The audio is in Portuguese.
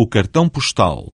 o cartão postal.